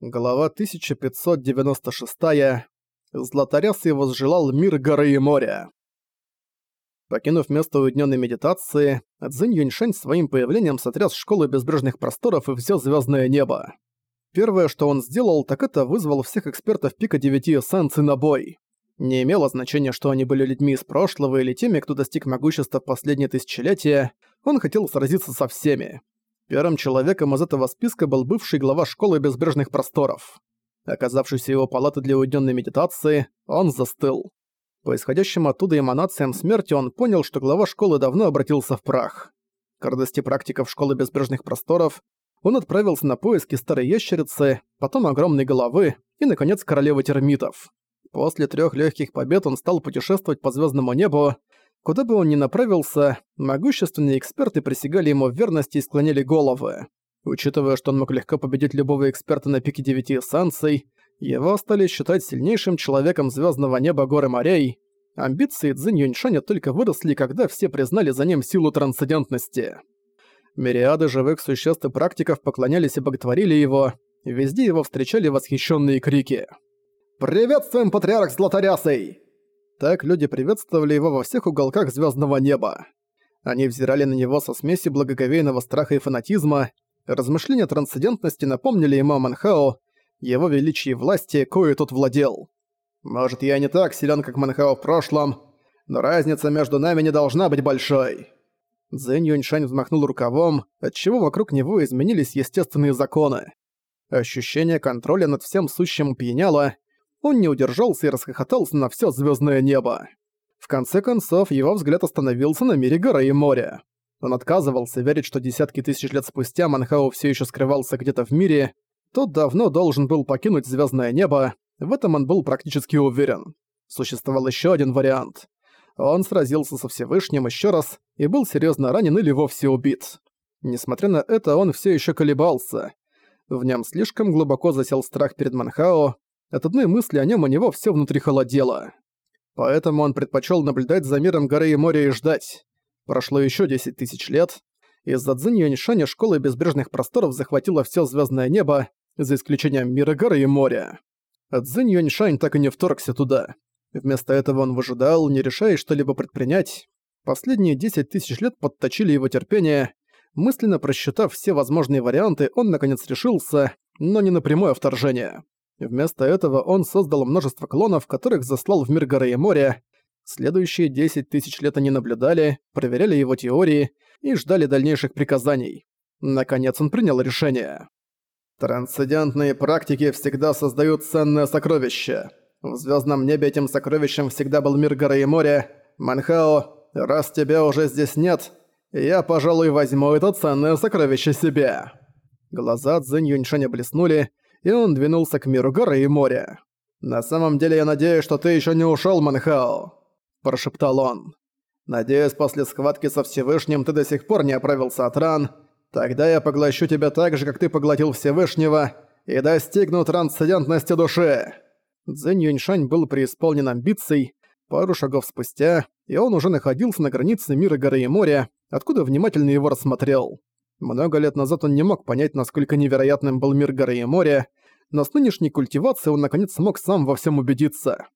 Глава 1596. Златорясый возжелал мир горы и моря. Покинув место уединенной медитации, Цзинь Юньшань своим появлением сотряс школу безбрежных просторов и все звездное небо. Первое, что он сделал, так это вызвал всех экспертов пика девяти эссенций на бой. Не имело значения, что они были людьми из прошлого или теми, кто достиг могущества в последние тысячелетия, он хотел сразиться со всеми. Первым человеком из этого списка был бывший глава школы безбрежных просторов. Оказавшись в его палаты для уединенной медитации, он застыл. По исходящим оттуда эманациям смерти он понял, что глава школы давно обратился в прах. К радости практиков школы безбрежных просторов он отправился на поиски старой ящерицы, потом огромной головы и, наконец, королевы термитов. После трех легких побед он стал путешествовать по звездному небу, Куда бы он ни направился, могущественные эксперты присягали ему в верности и склоняли головы. Учитывая, что он мог легко победить любого эксперта на пике девяти эссенций, его стали считать сильнейшим человеком звездного неба горы морей. Амбиции Цзинь Юньшаня только выросли, когда все признали за ним силу трансцендентности. Мириады живых существ и практиков поклонялись и боготворили его, везде его встречали восхищенные крики. «Приветствуем, патриарх Златорясый!» Так люди приветствовали его во всех уголках звездного неба. Они взирали на него со смесью благоговейного страха и фанатизма. Размышления трансцендентности напомнили ему о Манхао, его величии власти, кое тот владел. «Может, я не так силен, как Манхао в прошлом, но разница между нами не должна быть большой». Цзэнь Юньшань взмахнул рукавом, отчего вокруг него изменились естественные законы. Ощущение контроля над всем сущим пьяняло, он не удержался и расхохотался на всё звёздное небо. В конце концов, его взгляд остановился на мире горы и моря. Он отказывался верить, что десятки тысяч лет спустя Манхау всё ещё скрывался где-то в мире. Тот давно должен был покинуть звёздное небо, в этом он был практически уверен. Существовал ещё один вариант. Он сразился со Всевышним ещё раз и был серьёзно ранен или вовсе убит. Несмотря на это, он всё ещё колебался. В нём слишком глубоко засел страх перед Манхао, от одной мысли о нем у него все внутри холодело. Поэтому он предпочел наблюдать за миром горы и моря и ждать. Прошло еще 10 тысяч лет. Из-за Цзинь школа безбрежных просторов захватила все звездное небо, за исключением мира горы и моря. Юньшань так и не вторгся туда. Вместо этого он выжидал, не решаясь что-либо предпринять. Последние 10 тысяч лет подточили его терпение. Мысленно просчитав все возможные варианты, он наконец решился, но не на прямое вторжение. Вместо этого он создал множество клонов, которых заслал в мир горы и моря. Следующие 10 тысяч лет они наблюдали, проверяли его теории и ждали дальнейших приказаний. Наконец он принял решение. Трансцендентные практики всегда создают ценное сокровище. В звездном небе этим сокровищем всегда был мир горы и моря. Манхао, раз тебя уже здесь нет, я, пожалуй, возьму это ценное сокровище себе. Глаза Цзэнь Юньшаня блеснули, и он двинулся к миру горы и моря. «На самом деле я надеюсь, что ты еще не ушел, Манхао», – прошептал он. «Надеюсь, после схватки со Всевышним ты до сих пор не оправился от ран. Тогда я поглощу тебя так же, как ты поглотил Всевышнего, и достигну трансцендентности души». Цзэнь Юньшань был преисполнен амбиций. Пару шагов спустя, и он уже находился на границе мира горы и моря, откуда внимательно его рассмотрел. Много лет назад он не мог понять, насколько невероятным был мир горы и моря, но с нынешней культивацией он наконец смог сам во всем убедиться.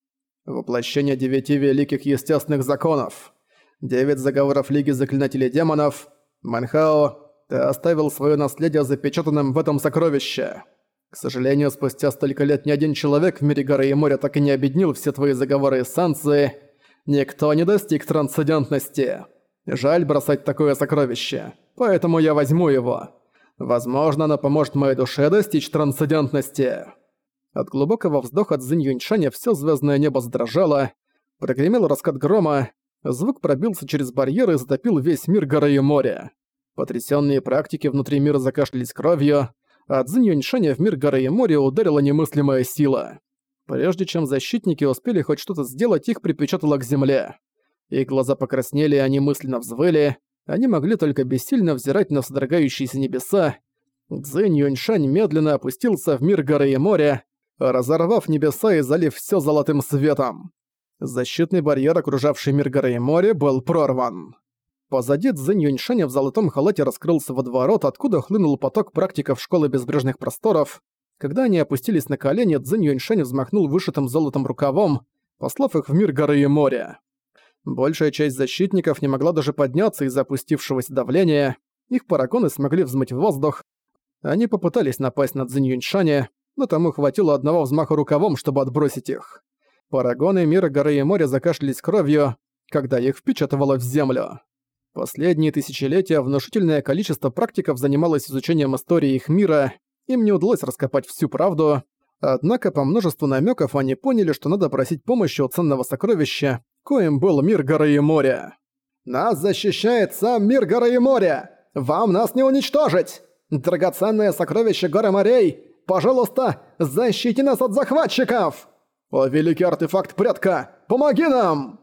Воплощение девяти великих естественных законов. Девять заговоров Лиги Заклинателей Демонов. Манхао, ты оставил свое наследие запечатанным в этом сокровище. К сожалению, спустя столько лет ни один человек в мире горы и моря так и не объединил все твои заговоры и санкции. Никто не достиг трансцендентности. Жаль бросать такое сокровище поэтому я возьму его. Возможно, оно поможет моей душе достичь трансцендентности». От глубокого вздоха Цзинь Юньшаня всё звездное небо задрожало, прогремел раскат грома, звук пробился через барьер и затопил весь мир горы и моря. Потрясённые практики внутри мира закашлялись кровью, а Цзинь Юньшаня в мир горы и моря ударила немыслимая сила. Прежде чем защитники успели хоть что-то сделать, их припечатало к земле. Их глаза покраснели, они мысленно взвыли, они могли только бессильно взирать на содрогающиеся небеса. Цзэнь Юньшань медленно опустился в мир горы и моря, разорвав небеса и залив все золотым светом. Защитный барьер, окружавший мир горы и моря, был прорван. Позади Цзэнь Юньшаня в золотом халате раскрылся водоворот, откуда хлынул поток практиков школы безбрежных просторов. Когда они опустились на колени, Цзинь Юньшень взмахнул вышитым золотом рукавом, послав их в мир горы и моря. Большая часть защитников не могла даже подняться из-за опустившегося давления, их парагоны смогли взмыть в воздух. Они попытались напасть на Цзинь Юньшаня, но тому хватило одного взмаха рукавом, чтобы отбросить их. Парагоны мира горы и моря закашлялись кровью, когда их впечатывало в землю. Последние тысячелетия внушительное количество практиков занималось изучением истории их мира, им не удалось раскопать всю правду, однако по множеству намеков они поняли, что надо просить помощи у ценного сокровища, коим был мир горы и моря. «Нас защищает сам мир горы и моря! Вам нас не уничтожить! Драгоценное сокровище горы морей! Пожалуйста, защити нас от захватчиков! О, великий артефакт предка, помоги нам!»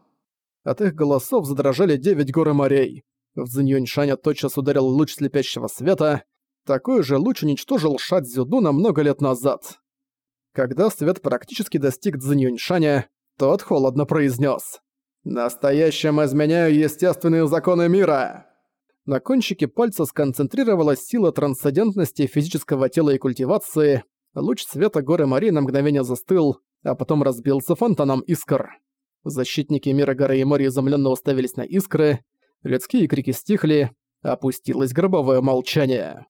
От их голосов задрожали девять горы морей. В Цзиньюньшаня тотчас ударил луч слепящего света. Такой же луч уничтожил Ша Цзюдуна много лет назад. Когда свет практически достиг Цзиньюньшаня, тот холодно произнес: «Настоящим изменяю естественные законы мира!» На кончике пальца сконцентрировалась сила трансцендентности физического тела и культивации, луч света горы Мари на мгновение застыл, а потом разбился фонтаном искр. Защитники мира горы и моря изумленно уставились на искры, людские крики стихли, опустилось гробовое молчание.